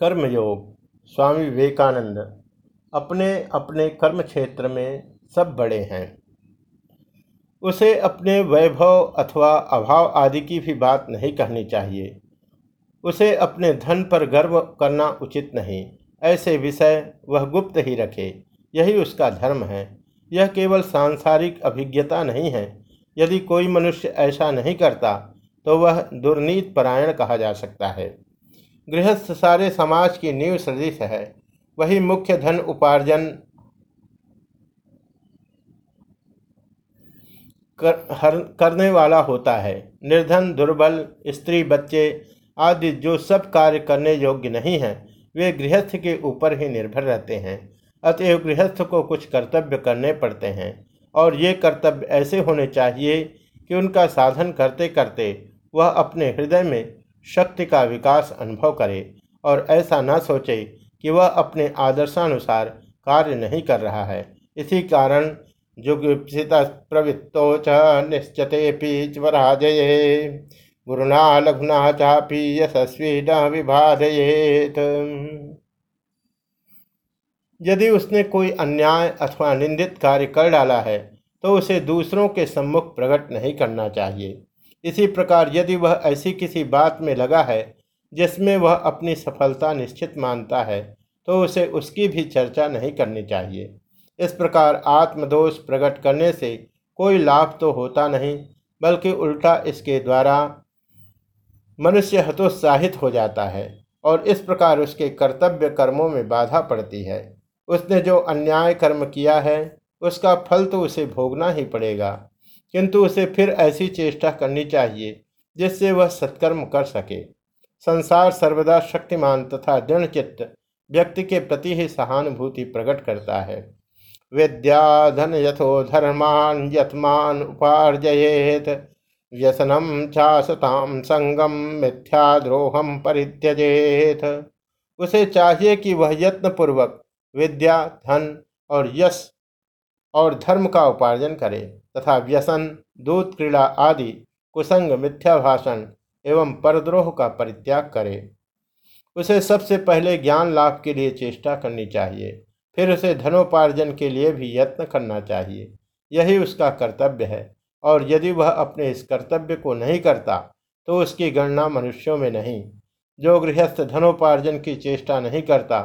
कर्मयोग स्वामी विवेकानंद अपने अपने कर्म क्षेत्र में सब बड़े हैं। उसे अपने वैभव अथवा अभाव आदि की भी बात नहीं कहनी चाहिए। उसे अपने धन पर गर्व करना उचित नहीं। ऐसे विषय वह गुप्त ही रखे। यही उसका धर्म है। यह केवल सांसारिक अभिज्ञता नहीं है। यदि कोई मनुष्य ऐसा नहीं करता तो वह दुर्नीत परायण कहा जा सकता है। गृहस्थ सारे समाज की नींव सदृश है। वही मुख्य धन उपार्जन कर, हर, करने वाला होता है। निर्धन दुर्बल स्त्री बच्चे आदि जो सब कार्य करने योग्य नहीं हैं वे गृहस्थ के ऊपर ही निर्भर रहते हैं। अतएव गृहस्थ को कुछ कर्तव्य करने पड़ते हैं और ये कर्तव्य ऐसे होने चाहिए कि उनका साधन करते करते वह अपने हृदय में शक्ति का विकास अनुभव करे और ऐसा न सोचे कि वह अपने आदर्शानुसार कार्य नहीं कर रहा है। इसी कारण जुगुप्सित प्रवृत्तो च निश्चते पीचवराजये गुरुना लघुना चापी यशस्वी न विभाजयेत। यदि उसने कोई अन्याय अथवा निंदित कार्य कर डाला है तो उसे दूसरों के सम्मुख प्रकट नहीं करना चाहिए। इसी प्रकार यदि वह ऐसी किसी बात में लगा है, जिसमें वह अपनी सफलता निश्चित मानता है तो उसे उसकी भी चर्चा नहीं करनी चाहिए। इस प्रकार आत्मदोष प्रकट करने से कोई लाभ तो होता नहीं, बल्कि उल्टा इसके द्वारा मनुष्य हतोत्साहित हो जाता है और इस प्रकार उसके कर्तव्य कर्मों में बाधा पड़ती है। उसने जो अन्याय कर्म किया है, उसका फल तो उसे भोगना ही पड़ेगा। किंतु उसे फिर ऐसी चेष्टा करनी चाहिए, जिससे वह सत्कर्म कर सके। संसार सर्वदा शक्तिमान तथा दृढ़चित्त व्यक्ति के प्रति ही सहानुभूति प्रकट करता है। विद्या धन यथो धर्मान यथमान उपार्जयेत व्यसनम चासताम संगम मिथ्याद्रोहम परित्यजेत। उसे चाहिए कि वह यत्नपूर्वक विद्या, धन और यश और धर्म का उपार्जन करे तथा व्यसन, दूध, क्रीड़ा आदि, कुसंग मिथ्या भाषण एवं परद्रोह का परित्याग करे। उसे सबसे पहले ज्ञान लाभ के लिए चेष्टा करनी चाहिए, फिर उसे धनोपार्जन के लिए भी यत्न करना चाहिए। यही उसका कर्तव्य है, और यदि वह अपने इस कर्तव्य को नहीं करता तो उसकी गणना मनुष्यों में नहीं। जो गृहस्थ धनोपार्जन की चेष्टा नहीं करता,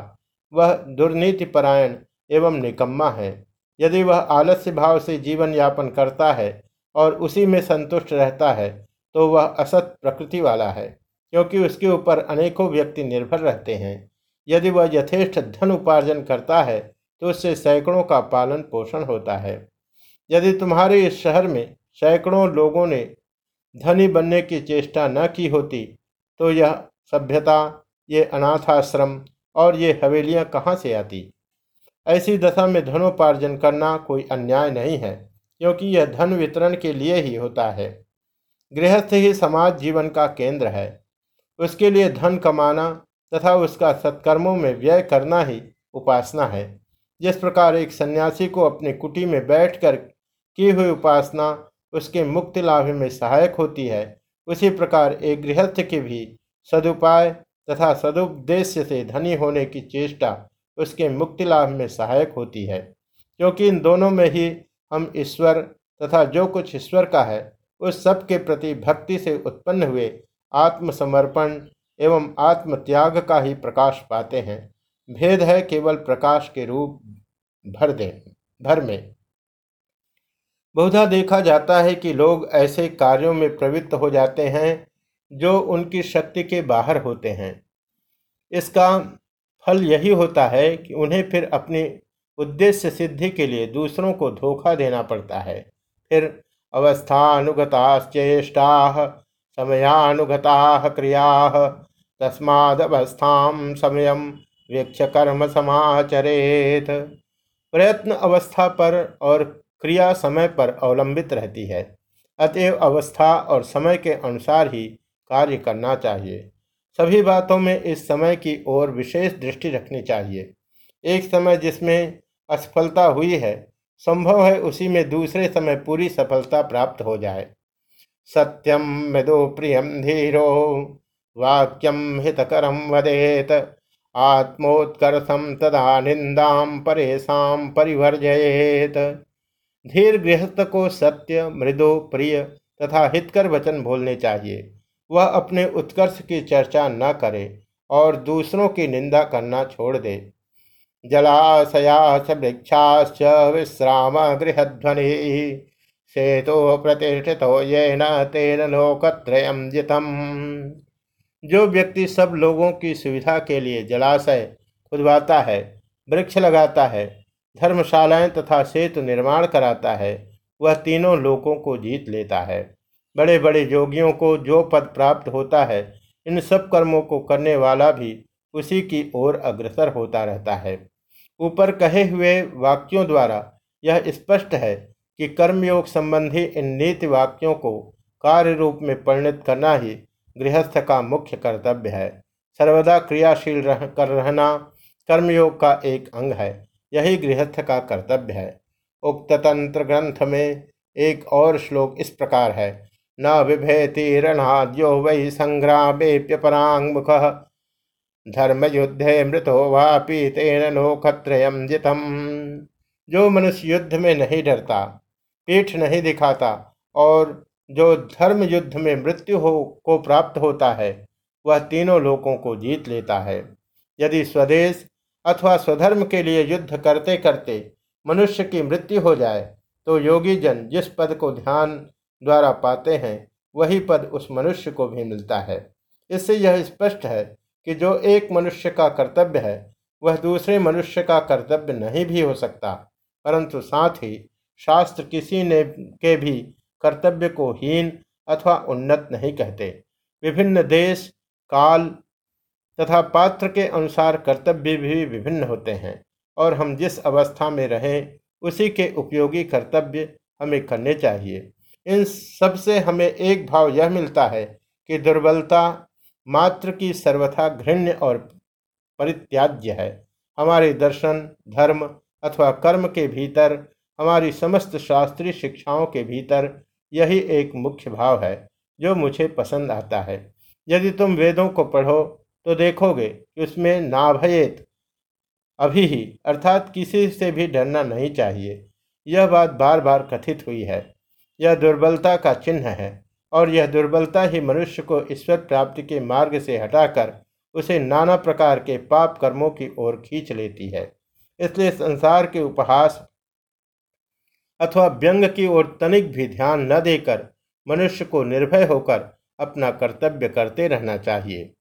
वह दुर्नीति परायण एवं निकम्मा है। यदि वह आलस्य भाव से जीवन यापन करता है और उसी में संतुष्ट रहता है तो वह असत प्रकृति वाला है, क्योंकि उसके ऊपर अनेकों व्यक्ति निर्भर रहते हैं। यदि वह यथेष्ट धन उपार्जन करता है तो उससे सैकड़ों का पालन पोषण होता है। यदि तुम्हारे इस शहर में सैकड़ों लोगों ने धनी बनने की चेष्टा न की होती तो यह सभ्यता, ये अनाथाश्रम और ये हवेलियाँ कहाँ से आती? ऐसी दशा में धनोपार्जन करना कोई अन्याय नहीं है, क्योंकि यह धन वितरण के लिए ही होता है। गृहस्थ ही समाज जीवन का केंद्र है। उसके लिए धन कमाना तथा उसका सत्कर्मों में व्यय करना ही उपासना है। जिस प्रकार एक सन्यासी को अपने कुटी में बैठकर की हुई उपासना उसके मुक्ति लाभ में सहायक होती है, उसी प्रकार एक गृहस्थ के भी सदुपाय तथा सदुपदेश्य से धनी होने की चेष्टा उसके मुक्ति लाभ में सहायक होती है। क्योंकि इन दोनों में ही हम ईश्वर तथा जो कुछ ईश्वर का है, उस सब के प्रति भक्ति से उत्पन्न हुए आत्मसमर्पण एवं आत्मत्याग का ही प्रकाश पाते हैं। भेद है केवल प्रकाश के रूप भर दे, भर में। बहुधा देखा जाता है कि लोग ऐसे कार्यों में प्रवृत्त हो जाते हैं, जो उनकी शक्ति के बाहर होते हैं। इसका फल यही होता है कि उन्हें फिर अपनी उद्देश्य सिद्धि के लिए दूसरों को धोखा देना पड़ता है। फिर अवस्थानुगताश्चेष्टा, समयानुगता क्रिया, तस्मादवस्था समय वीक्ष कर्म समाचरेत। प्रयत्न अवस्था पर और क्रिया समय पर अवलंबित रहती है। अतएव अवस्था और समय के अनुसार ही कार्य करना चाहिए। सभी बातों में इस समय की ओर विशेष दृष्टि रखनी चाहिए। एक समय जिसमें असफलता हुई है, संभव है उसी में दूसरे समय पूरी सफलता प्राप्त हो जाए। सत्यम मृदु प्रियम धीरो वाक्यम हितकरम वदेत आत्मोत्कर्षम तदा निंदा परेशा परिवर्जयेत। धीर गृहस्थ को सत्य, मृदु प्रिय तथा हितकर वचन बोलने चाहिए। वह अपने उत्कर्ष की चर्चा न करे और दूसरों की निंदा करना छोड़ दे। जलाशयाच वृक्षाश्च विश्राम गृहध्वनि सेतो प्रतिष्ठित ये न तेन लोकत्रयम जितम। जो व्यक्ति सब लोगों की सुविधा के लिए जलाशय खुदवाता है, वृक्ष लगाता है, धर्मशालाएँ तथा सेतु निर्माण कराता है, वह तीनों लोगों को जीत लेता है। बड़े बड़े योगियों को जो पद प्राप्त होता है, इन सब कर्मों को करने वाला भी उसी की ओर अग्रसर होता रहता है। ऊपर कहे हुए वाक्यों द्वारा यह स्पष्ट है कि कर्मयोग संबंधी इन नीति वाक्यों को कार्य रूप में परिणत करना ही गृहस्थ का मुख्य कर्तव्य है। सर्वदा क्रियाशील रह, कर रहना कर्मयोग का एक अंग है, यही गृहस्थ का कर्तव्य है। उक्त तंत्र ग्रंथ में एक और श्लोक इस प्रकार है न विभेति रणहाद्यो वै संग्रामेप्यपरांग मुख धर्म युद्धे मृतो वापी तेन लोकत्रयम जितम। जो मनुष्य युद्ध में नहीं डरता, पीठ नहीं दिखाता, और जो धर्म युद्ध में मृत्यु हो, को प्राप्त होता है, वह तीनों लोगों को जीत लेता है। यदि स्वदेश अथवा स्वधर्म के लिए युद्ध करते करते मनुष्य की मृत्यु हो जाए तो योगी जन जिस पद को ध्यान द्वारा पाते हैं, वही पद उस मनुष्य को भी मिलता है। इससे यह स्पष्ट है कि जो एक मनुष्य का कर्तव्य है, वह दूसरे मनुष्य का कर्तव्य नहीं भी हो सकता, परंतु साथ ही शास्त्र किसी ने के भी कर्तव्य को हीन अथवा उन्नत नहीं कहते। विभिन्न देश, काल तथा पात्र के अनुसार कर्तव्य भी विभिन्न होते हैं, और हम जिस अवस्था में रहें, उसी के उपयोगी कर्तव्य हमें करने चाहिए। इन सबसे हमें एक भाव यह मिलता है कि दुर्बलता मात्र की सर्वथा घृण्य और परित्याज्य है। हमारे दर्शन, धर्म अथवा कर्म के भीतर, हमारी समस्त शास्त्रीय शिक्षाओं के भीतर यही एक मुख्य भाव है, जो मुझे पसंद आता है। यदि तुम वेदों को पढ़ो तो देखोगे कि उसमें नाभयेत अभी ही, अर्थात किसी से भी डरना नहीं चाहिए। यह बात बार बार कथित हुई है। यह दुर्बलता का चिन्ह है और यह दुर्बलता ही मनुष्य को ईश्वर प्राप्ति के मार्ग से हटाकर उसे नाना प्रकार के पाप कर्मों की ओर खींच लेती है। इसलिए संसार के उपहास अथवा व्यंग की ओर तनिक भी ध्यान न देकर मनुष्य को निर्भय होकर अपना कर्तव्य करते रहना चाहिए।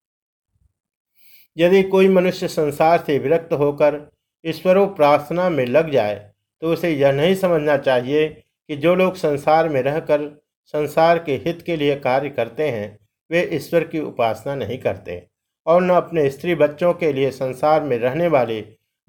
यदि कोई मनुष्य संसार से विरक्त होकर ईश्वरों प्रार्थना में लग जाए तो उसे यह नहीं समझना चाहिए कि जो लोग संसार में रहकर संसार के हित के लिए कार्य करते हैं, वे ईश्वर की उपासना नहीं करते और न अपने स्त्री बच्चों के लिए संसार में रहने वाले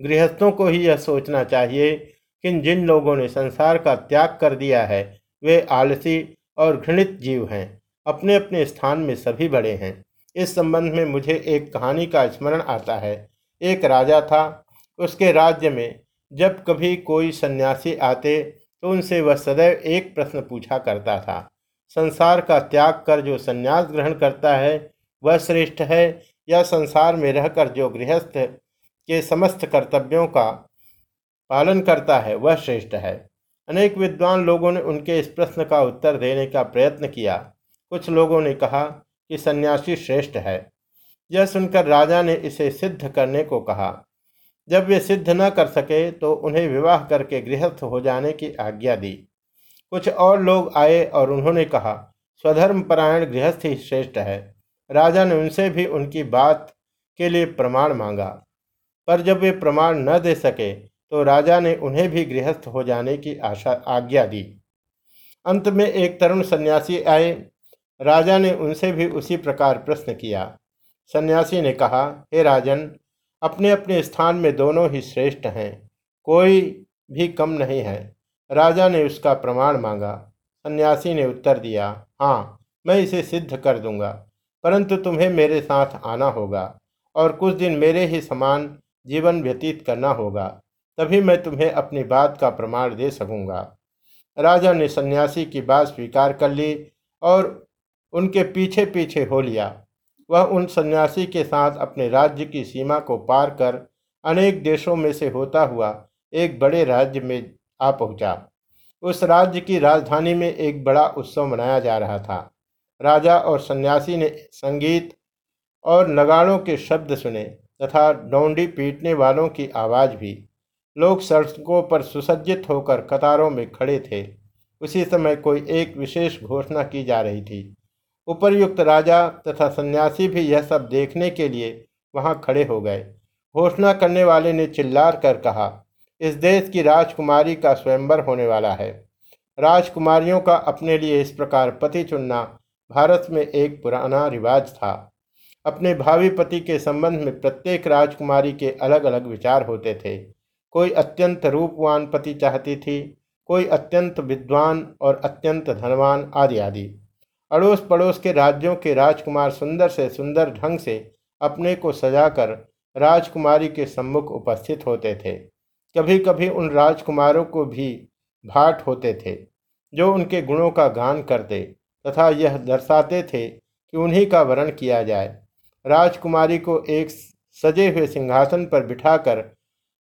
गृहस्थों को ही यह सोचना चाहिए कि जिन लोगों ने संसार का त्याग कर दिया है, वे आलसी और घृणित जीव हैं। अपने अपने स्थान में सभी बड़े हैं। इस संबंध में मुझे एक कहानी का स्मरण आता है। एक राजा था, उसके राज्य में जब कभी कोई सन्यासी आते तो उनसे वह सदैव एक प्रश्न पूछा करता था। संसार का त्याग कर जो संन्यास ग्रहण करता है, वह श्रेष्ठ है या संसार में रहकर जो गृहस्थ के समस्त कर्तव्यों का पालन करता है, वह श्रेष्ठ है। अनेक विद्वान लोगों ने उनके इस प्रश्न का उत्तर देने का प्रयत्न किया। कुछ लोगों ने कहा कि सन्यासी श्रेष्ठ है। यह सुनकर राजा ने इसे सिद्ध करने को कहा। जब वे सिद्ध न कर सके तो उन्हें विवाह करके गृहस्थ हो जाने की आज्ञा दी। कुछ और लोग आए और उन्होंने कहा, स्वधर्म परायण गृहस्थ ही श्रेष्ठ है। राजा ने उनसे भी उनकी बात के लिए प्रमाण मांगा। पर जब वे प्रमाण न दे सके तो राजा ने उन्हें भी गृहस्थ हो जाने की आशा, आज्ञा दी। अंत में एक तरुण सन्यासी आए। राजा ने उनसे भी उसी प्रकार प्रश्न किया। सन्यासी ने कहा, हे राजन अपने अपने स्थान में दोनों ही श्रेष्ठ हैं। कोई भी कम नहीं है। राजा ने उसका प्रमाण मांगा। सन्यासी ने उत्तर दिया हाँ मैं इसे सिद्ध कर दूँगा। परंतु तुम्हें मेरे साथ आना होगा और कुछ दिन मेरे ही समान जीवन व्यतीत करना होगा। तभी मैं तुम्हें अपनी बात का प्रमाण दे सकूँगा। राजा ने सन्यासी की बात स्वीकार कर ली और उनके पीछे पीछे हो लिया। वह उन सन्यासी के साथ अपने राज्य की सीमा को पार कर अनेक देशों में से होता हुआ एक बड़े राज्य में आ पहुँचा। उस राज्य की राजधानी में एक बड़ा उत्सव मनाया जा रहा था। राजा और सन्यासी ने संगीत और नगाड़ों के शब्द सुने तथा डोंडी पीटने वालों की आवाज़ भी। लोग सड़कों पर सुसज्जित होकर कतारों में खड़े थे। उसी समय कोई एक विशेष घोषणा की जा रही थी। उपरयुक्त राजा तथा सन्यासी भी यह सब देखने के लिए वहाँ खड़े हो गए। घोषणा करने वाले ने चिल्लार कर कहा, इस देश की राजकुमारी का स्वयंवर होने वाला है। राजकुमारियों का अपने लिए इस प्रकार पति चुनना भारत में एक पुराना रिवाज था। अपने भावी पति के संबंध में प्रत्येक राजकुमारी के अलग अलग विचार होते थे। कोई अत्यंत रूपवान पति चाहती थी, कोई अत्यंत विद्वान और अत्यंत धनवान आदि आदि अड़ोस पड़ोस के राज्यों के राजकुमार सुंदर से सुंदर ढंग से अपने को सजाकर राजकुमारी के सम्मुख उपस्थित होते थे। कभी कभी उन राजकुमारों को भी भाट होते थे, जो उनके गुणों का गान करते तथा यह दर्शाते थे कि उन्हीं का वर्ण किया जाए। राजकुमारी को एक सजे हुए सिंहासन पर बिठाकर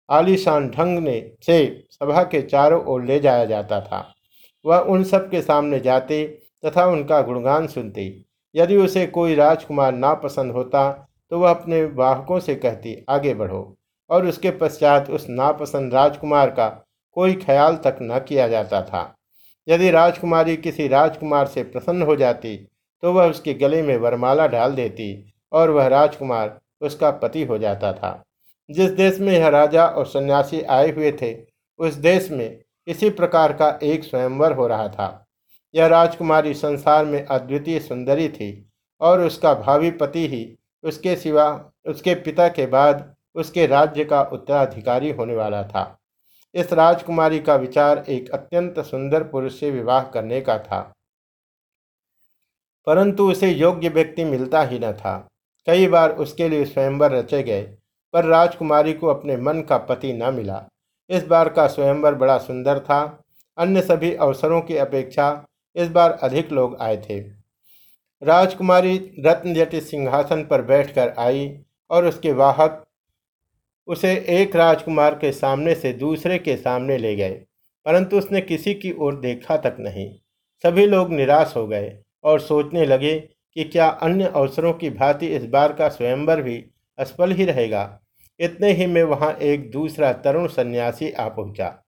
आलीशान ढंग ने से सभा के चारों ओर ले जाया जाता था। वह उन सब के सामने जाते तथा उनका गुणगान सुनती यदि उसे कोई राजकुमार नापसंद होता तो वह अपने वाहकों से कहती, आगे बढ़ो। और उसके पश्चात उस नापसंद राजकुमार का कोई ख्याल तक न किया जाता था। यदि राजकुमारी किसी राजकुमार से प्रसन्न हो जाती तो वह उसके गले में वरमाला डाल देती और वह राजकुमार उसका पति हो जाता था। जिस देश में यह राजा और सन्यासी आए हुए थे, उस देश में इसी प्रकार का एक स्वयंवर हो रहा था। यह राजकुमारी संसार में अद्वितीय सुंदरी थी और उसका भावी पति ही उसके सिवा उसके पिता के बाद उसके राज्य का उत्तराधिकारी होने वाला था। इस राजकुमारी का विचार एक अत्यंत सुंदर पुरुष से विवाह करने का था। परंतु उसे योग्य व्यक्ति मिलता ही न था। कई बार उसके लिए स्वयंवर रचे गए, पर राजकुमारी को अपने मन का पति न मिला। इस बार का स्वयंवर बड़ा सुंदर था। अन्य सभी अवसरों की अपेक्षा इस बार अधिक लोग आए थे। राजकुमारी रत्नजटित सिंहासन पर बैठकर आई और उसके वाहक उसे एक राजकुमार के सामने से दूसरे के सामने ले गए, परंतु उसने किसी की ओर देखा तक नहीं। सभी लोग निराश हो गए और सोचने लगे कि क्या अन्य अवसरों की भांति इस बार का स्वयंवर भी असफल ही रहेगा। इतने ही में वहाँ एक दूसरा तरुण सन्यासी आ पहुँचा।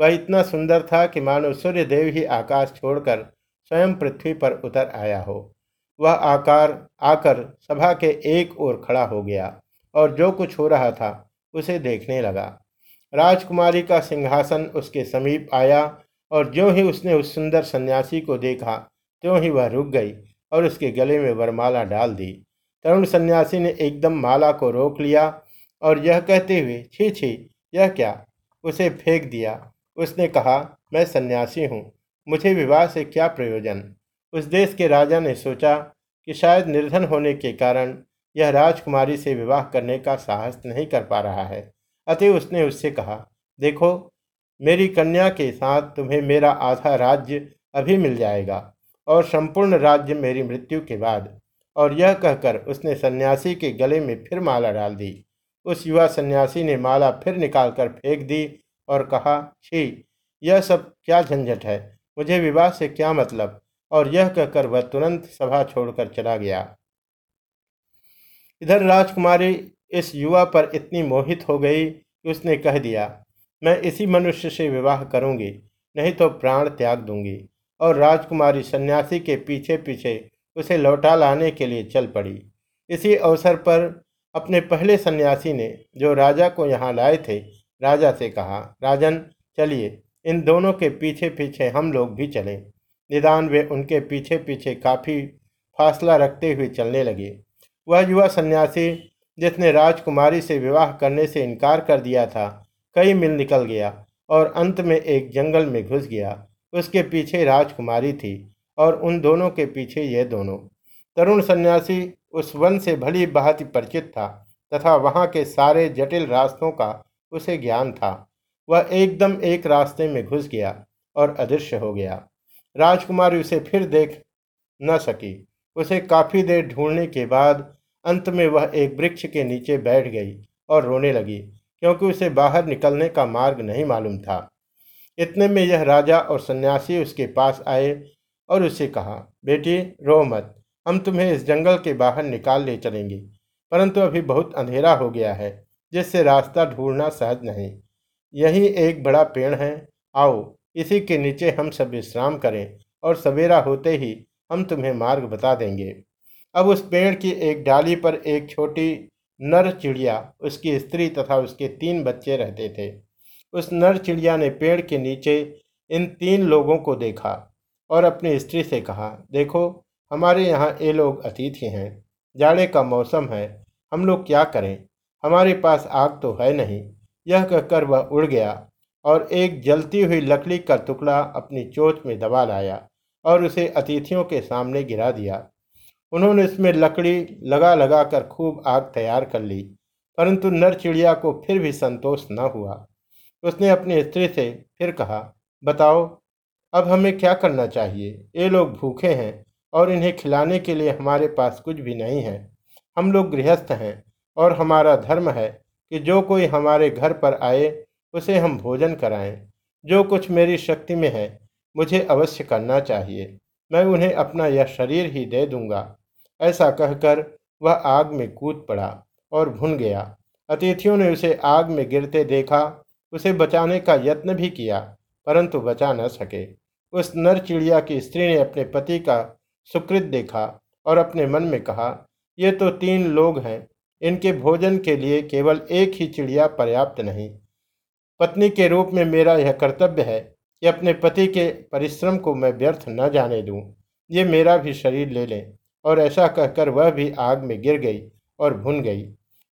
वह इतना सुंदर था कि मानो सूर्य देव ही आकाश छोड़कर स्वयं पृथ्वी पर उतर आया हो। वह आकार, आकर सभा के एक ओर खड़ा हो गया और जो कुछ हो रहा था, उसे देखने लगा। राजकुमारी का सिंहासन उसके समीप आया और जो ही उसने उस सुंदर सन्यासी को देखा, त्यों ही वह रुक गई और उसके गले में वरमाला डाल दी। तरुण सन्यासी ने एकदम माला को रोक लिया और यह कहते हुए, छी छी, यह क्या? उसे फेंक दिया। उसने कहा, मैं सन्यासी हूँ, मुझे विवाह से क्या प्रयोजन? उस देश के राजा ने सोचा कि शायद निर्धन होने के कारण यह राजकुमारी से विवाह करने का साहस नहीं कर पा रहा है। अतः उसने उससे कहा, देखो, मेरी कन्या के साथ तुम्हें मेरा आधा राज्य अभी मिल जाएगा और संपूर्ण राज्य मेरी मृत्यु के बाद। और यह कहकर उसने सन्यासी के गले में फिर माला डाल दी। उस युवा सन्यासी ने माला फिर निकालकर फेंक दी और कहा, छी, यह सब क्या झंझट है? मुझे विवाह से क्या मतलब? और यह कहकर वह तुरंत सभा छोड़कर चला गया। इधर राजकुमारी इस युवा पर इतनी मोहित हो गई कि उसने कह दिया, मैं इसी मनुष्य से विवाह करूँगी, नहीं तो प्राण त्याग दूँगी। और राजकुमारी सन्यासी के पीछे पीछे उसे लौटा लाने के लिए चल पड़ी। इसी अवसर पर अपने पहले सन्यासी ने, जो राजा को यहाँ लाए थे राजा से कहा, राजन, चलिए, इन दोनों के पीछे पीछे हम लोग भी चले। निदान वे उनके पीछे पीछे काफ़ी फासला रखते हुए चलने लगे। वह युवा सन्यासी, जिसने राजकुमारी से विवाह करने से इनकार कर दिया था, कई मिल निकल गया और अंत में एक जंगल में घुस गया। उसके पीछे राजकुमारी थी और उन दोनों के पीछे ये दोनों। तरुण सन्यासी उस वन से भली भांति परिचित था तथा वहाँ के सारे जटिल रास्तों का उसे ज्ञान था। वह एकदम एक रास्ते में घुस गया और अदृश्य हो गया। राजकुमारी उसे फिर देख न सकी। उसे काफ़ी देर ढूँढने के बाद अंत में वह एक वृक्ष के नीचे बैठ गई और रोने लगी, क्योंकि उसे बाहर निकलने का मार्ग नहीं मालूम था। इतने में यह राजा और सन्यासी उसके पास आए और उसे कहा, बेटी रो मत, हम तुम्हें इस जंगल के बाहर निकाल ले चलेंगे, परंतु अभी बहुत अंधेरा हो गया है। जिससे रास्ता ढूंढना सहज नहीं। यही एक बड़ा पेड़ है। आओ, इसी के नीचे हम सब विश्राम करें और सवेरा होते ही हम तुम्हें मार्ग बता देंगे। अब उस पेड़ की एक डाली पर एक छोटी नर चिड़िया, उसकी स्त्री तथा उसके तीन बच्चे रहते थे। उस नर चिड़िया ने पेड़ के नीचे इन तीन लोगों को देखा और अपनी स्त्री से कहा, देखो, हमारे यहाँ ये लोग अतिथि हैं। जाड़े का मौसम है। हम लोग क्या करें? हमारे पास आग तो है नहीं। यह कहकर वह उड़ गया और एक जलती हुई लकड़ी का टुकड़ा अपनी चोच में दबा लाया और उसे अतिथियों के सामने गिरा दिया। उन्होंने इसमें लकड़ी लगा लगा कर खूब आग तैयार कर ली, परंतु नर चिड़िया को फिर भी संतोष न हुआ। उसने अपनी स्त्री से फिर कहा, बताओ, अब हमें क्या करना चाहिए? ये लोग भूखे हैं और इन्हें खिलाने के लिए हमारे पास कुछ भी नहीं है। हम लोग गृहस्थ हैं। और हमारा धर्म है कि जो कोई हमारे घर पर आए, उसे हम भोजन कराएँ। जो कुछ मेरी शक्ति में है, मुझे अवश्य करना चाहिए। मैं उन्हें अपना यह शरीर ही दे दूँगा। ऐसा कहकर वह आग में कूद पड़ा और भुन गया। अतिथियों ने उसे आग में गिरते देखा। उसे बचाने का यत्न भी किया, परंतु बचा न सके। उस नर चिड़िया की स्त्री ने अपने पति का सुकृत देखा और अपने मन में कहा, ये तो तीन लोग हैं। इनके भोजन के लिए केवल एक ही चिड़िया पर्याप्त नहीं पत्नी के रूप में मेरा यह कर्तव्य है कि अपने पति के परिश्रम को मैं व्यर्थ न जाने दूँ। ये मेरा भी शरीर ले लें और ऐसा कहकर वह भी आग में गिर गई और भुन गई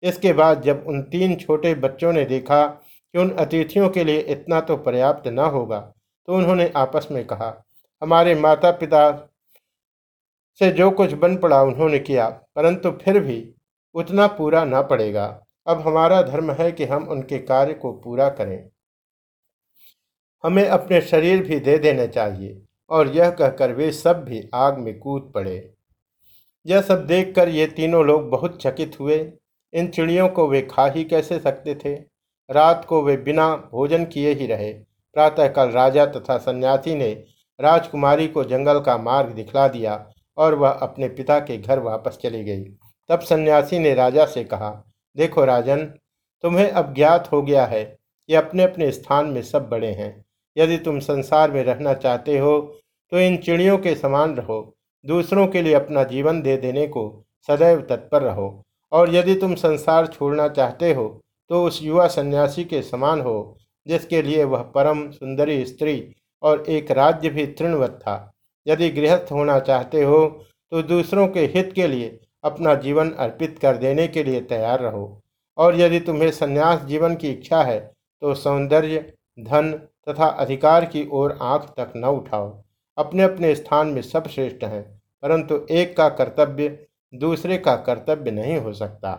इसके बाद जब उन तीन छोटे बच्चों ने देखा कि उन अतिथियों के लिए इतना तो पर्याप्त न होगा तो उन्होंने आपस में कहा, हमारे माता पिता से जो कुछ बन पड़ा उन्होंने किया, परंतु फिर भी उतना पूरा ना पड़ेगा। अब हमारा धर्म है कि हम उनके कार्य को पूरा करें। हमें अपने शरीर भी दे देने चाहिए, और यह कहकर वे सब भी आग में कूद पड़े। यह सब देखकर ये तीनों लोग बहुत चकित हुए। इन चिड़ियों को वे खा ही कैसे सकते थे? रात को वे बिना भोजन किए ही रहे। प्रातःकाल राजा तथा सन्यासी ने राजकुमारी को जंगल का मार्ग दिखला दिया, और वह अपने पिता के घर वापस चली गई। तब सन्यासी ने राजा से कहा, देखो राजन, तुम्हें अब ज्ञात हो गया है कि अपने अपने स्थान में सब बड़े हैं। यदि तुम संसार में रहना चाहते हो तो इन चिड़ियों के समान रहो, दूसरों के लिए अपना जीवन दे देने को सदैव तत्पर रहो। और यदि तुम संसार छोड़ना चाहते हो तो उस युवा सन्यासी के समान हो, जिसके लिए वह परम सुंदरी स्त्री और एक राज्य भी तृणवत था। यदि गृहस्थ होना चाहते हो तो दूसरों के हित के लिए अपना जीवन अर्पित कर देने के लिए तैयार रहो। और यदि तुम्हें संन्यास जीवन की इच्छा है तो सौंदर्य, धन तथा अधिकार की ओर आँख तक न उठाओ। अपने अपने स्थान में सब श्रेष्ठ हैं, परंतु एक का कर्तव्य दूसरे का कर्तव्य नहीं हो सकता।